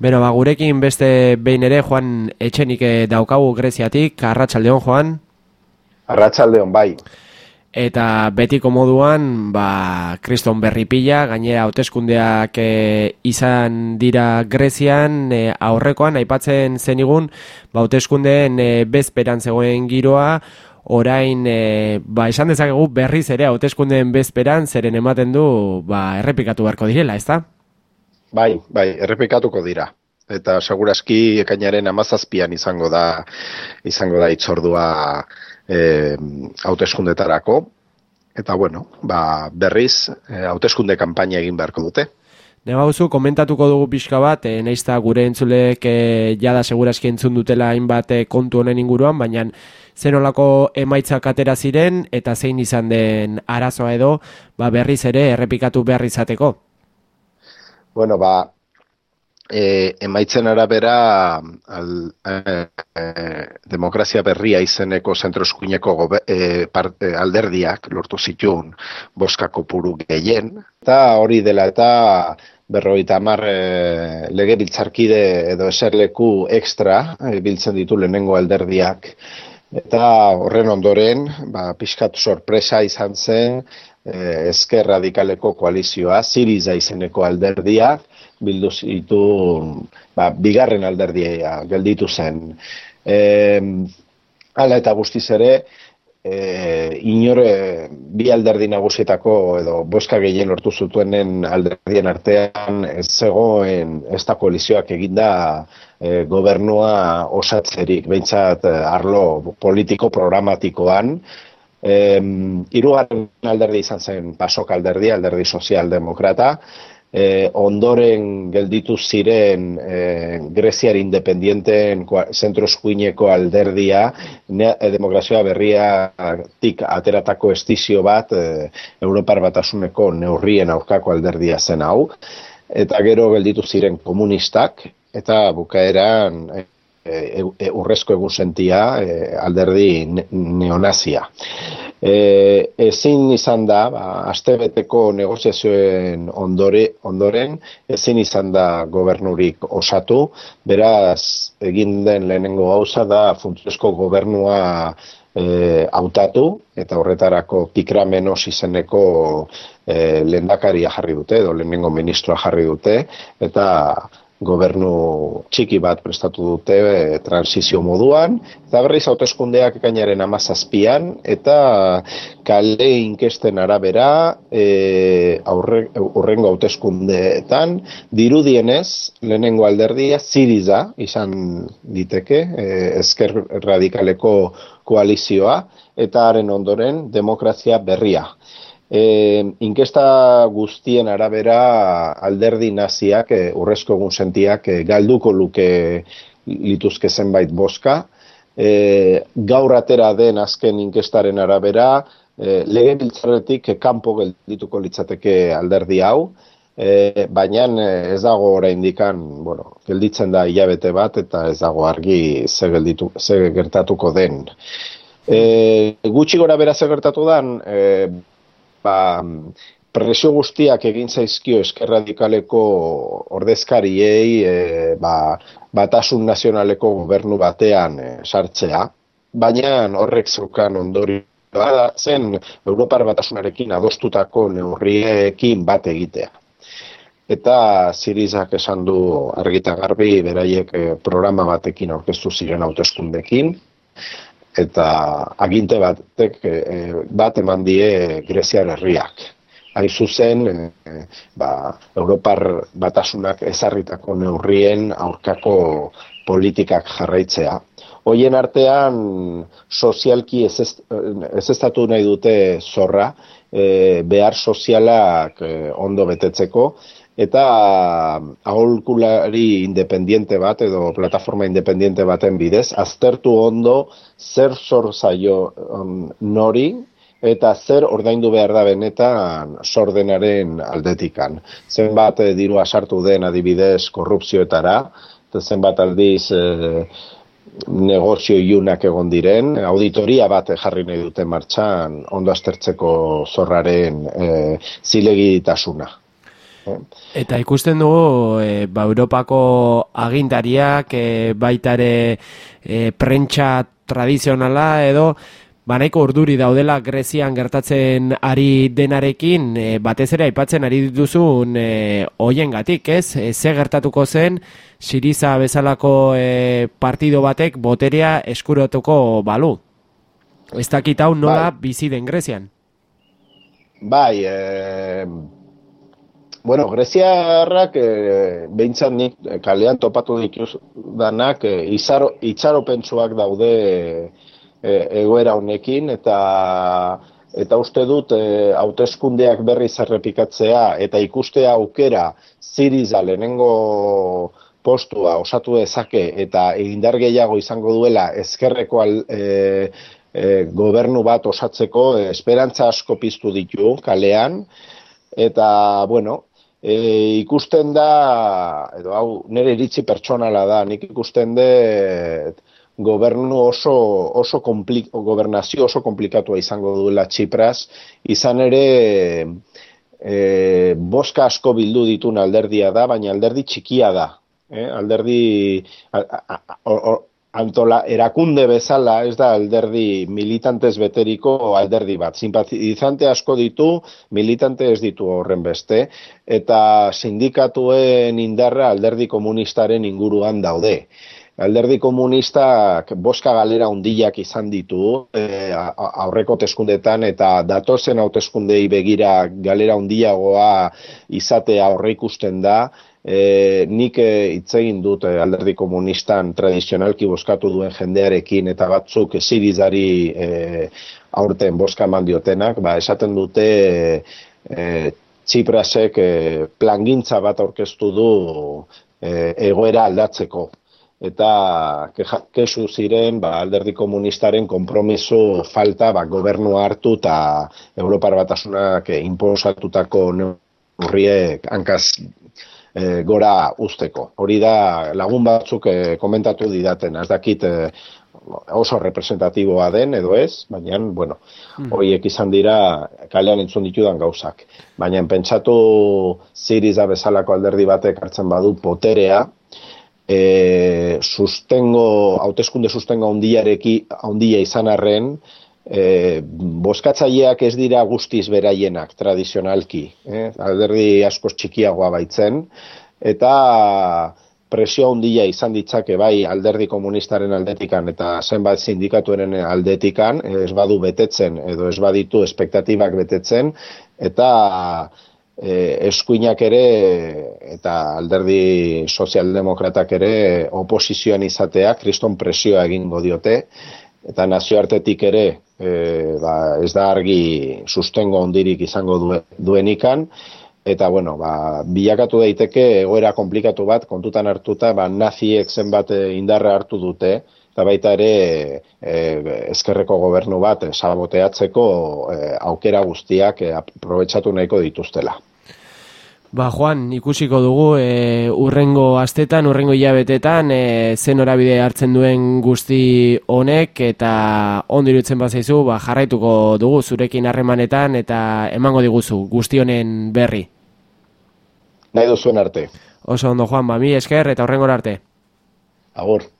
Beno, ba, gurekin beste behin ere, Joan Etxenik eh, daukagu Greziatik, Arratxaldeon, Joan? Arratxaldeon, bai. Eta betiko moduan, ba, kriston berripila, gainera hauteskundeak e, izan dira Grezian, e, aurrekoan, aipatzen zenigun, ba, hauteskundeen e, bezperan zegoen giroa, orain, e, ba, esan dezakegu berriz ere hauteskundeen bezperan, zeren ematen du, ba, errepikatu beharko direla, ez da? Bai, bai, errepikatuko dira. Eta segurazki ekainaren amazazpian izango da izango da itzordua e, hauteskundetarako. Eta bueno, ba, berriz, e, hauteskunde kanpaina egin beharko dute. Neba komentatuko dugu pixka bat, e, naizta gure entzulek e, jada segurazki entzun dutela hainbat kontu honen inguruan, baina zenolako emaitzak atera ziren eta zein izan den arazoa edo ba, berriz ere errepikatu behar izateko. Bueno, ba, e, emaitzen arabera al, e, e, demokrazia berria izeneko zentro eskuineko e, parte, alderdiak lortu zituen boskako puru gehien. Eta hori dela eta berroita mar e, lege biltzarkide edo eserleku ekstra e, biltzen ditu lehenengo alderdiak. Eta horren ondoren, ba, pixkat sorpresa izan zen, eh, esker radikaleko koalizioa, Siriza izeneko alderdia, bildu zitu, ba, bigarren alderdia gelditu zen. E, ala eta guztiz ere, e, inore bi alderdi nagusietako edo boska gehien lortu zutuenen alderdien artean ez zegoen ez da koalizioak eginda e, gobernua osatzerik, behintzat arlo politiko programatikoan, Eh, irugarren alderdi izan zen pasok alderdi, alderdi sozialdemokrata, eh, ondoren gelditu ziren eh, Greziar independienten zentro eskuineko alderdia, ne, eh, demokrazioa berria tik ateratako estizio bat eh, Europar batasuneko neurrien aurkako alderdia zen hau, eta gero gelditu ziren komunistak, eta bukaeran e, e, urrezko egun sentia e, alderdi neonazia. E, ezin izan da, ba, astebeteko negoziazioen ondore, ondoren, ezin izan da gobernurik osatu, beraz egin den lehenengo gauza da funtziosko gobernua e, autatu, eta horretarako pikramenos izeneko e, lendakaria jarri dute, edo lehenengo ministroa jarri dute, eta gobernu txiki bat prestatu dute e, transizio moduan, eta berriz hauteskundeak ekainaren amazazpian, eta kale inkesten arabera e, aurre, urrengo hauteskundeetan, dirudienez, lehenengo alderdia, ziriza, izan diteke, e, ezker radikaleko koalizioa, eta haren ondoren demokrazia berria. E, inkesta guztien arabera alderdi naziak, e, urrezko egun sentiak, e, galduko luke lituzke zenbait boska. E, gaur atera den azken inkestaren arabera, e, lege biltzaretik kanpo geldituko litzateke alderdi hau, e, baina ez dago oraindikan, bueno, gelditzen da hilabete bat eta ez dago argi ze, gelditu, ze gertatuko den. E, gutxi gora ze gertatu den, e, ba, presio guztiak egin zaizkio eskerradikaleko ordezkariei e, ba, batasun nazionaleko gobernu batean e, sartzea, baina horrek zeukan ondori da zen Europar batasunarekin adostutako neurriekin bat egitea. Eta Sirizak esan du argita garbi beraiek e, programa batekin aurkeztu ziren hauteskundekin, eta aginte batek e, bat eman die Greziar herriak. Hain zuzen, e, ba, Europar batasunak ezarritako neurrien aurkako politikak jarraitzea. Hoien artean, sozialki ez, ez estatu nahi dute zorra, e, behar sozialak ondo betetzeko, eta aholkulari independiente bat edo plataforma independiente baten bidez, aztertu ondo zer zor zaio um, nori eta zer ordaindu behar da benetan sordenaren aldetikan. Zenbat e, diru asartu den adibidez korrupzioetara, eta zenbat aldiz e, negozio iunak egon diren, auditoria bat jarri nahi dute martxan ondo aztertzeko zorraren e, zilegitasuna. Eta ikusten dugu, e, ba, Europako agintariak, e, baitare e, prentsa tradizionala edo, banaiko urduri daudela Grezian gertatzen ari denarekin, e, batez ere aipatzen ari dituzun e, gatik, ez? E, ze gertatuko zen, Siriza bezalako e, partido batek boterea eskurotuko balu. Ez dakit hau nola bai. bizi den Grezian. Bai, e, bueno, Greziarrak e, behintzat nik kalean topatu dituz danak e, izaro, itxaropentsuak daude e, egoera honekin eta eta uste dut e, hauteskundeak berriz errepikatzea eta ikustea aukera ziriza lehenengo postua osatu dezake eta indar gehiago izango duela ezkerreko al, e, e, gobernu bat osatzeko esperantza asko piztu ditu kalean. Eta bueno e, ikusten da edo hau nire iritzi pertsonala da nik ikusten de gobernu oso oso komplik, gobernazio oso komplikatua izango duela Txipras izan ere e, boska asko bildu ditun alderdia da baina alderdi txikia da eh? alderdi antola erakunde bezala ez da alderdi militantes beteriko alderdi bat. Simpatizante asko ditu, militante ez ditu horren beste, eta sindikatuen indarra alderdi komunistaren inguruan daude. Alderdi komunistak boska galera undiak izan ditu e, aurreko teskundetan eta datozen hauteskundei begira galera undiagoa izatea aurre ikusten da, e, nik e, hitz egin dut e, alderdi komunistan tradizionalki boskatu duen jendearekin eta batzuk zirizari e, aurten boska eman diotenak, ba, esaten dute e, Txiprasek e, plangintza bat aurkeztu du e, egoera aldatzeko. Eta kesu ziren ba, alderdi komunistaren konpromiso falta ba, gobernu hartu eta Europar batasunak e, imposatutako neurriek hankaz e, gora usteko. Hori da lagun batzuk e, komentatu didaten, ez dakit e, oso representatiboa den edo ez, baina, bueno, mm. horiek izan dira kalean entzun ditudan gauzak. Baina, pentsatu ziriza bezalako alderdi batek hartzen badu poterea, e, sustengo, hauteskunde sustengo handia izan arren, e, boskatzaileak ez dira guztiz beraienak tradizionalki, eh? alderdi asko txikiagoa baitzen, eta presio handia izan ditzake bai alderdi komunistaren aldetikan eta zenbat sindikatuaren aldetikan, ez badu betetzen edo ez baditu espektatibak betetzen, eta e, eskuinak ere eta alderdi sozialdemokratak ere oposizioan izatea kriston presioa egingo diote, eta nazioartetik ere e, ba, ez da argi sustengo ondirik izango duenikan, eta bueno, ba, bilakatu daiteke egoera komplikatu bat, kontutan hartuta, ba, naziek zenbat indarra hartu dute, eta baita ere e, ezkerreko gobernu bat saboteatzeko e, aukera guztiak e, aprobetsatu nahiko dituztela. Ba, Juan, ikusiko dugu e, urrengo astetan, urrengo hilabetetan, e, zen orabide hartzen duen guzti honek eta ondirutzen bazaizu, ba, jarraituko dugu zurekin harremanetan eta emango diguzu guzti honen berri. Nahi duzuen arte. Oso ondo, Juan, ba, mi esker eta urrengo arte. Agur.